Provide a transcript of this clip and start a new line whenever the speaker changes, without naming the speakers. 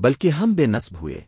بلکہ ہم بے نصب ہوئے۔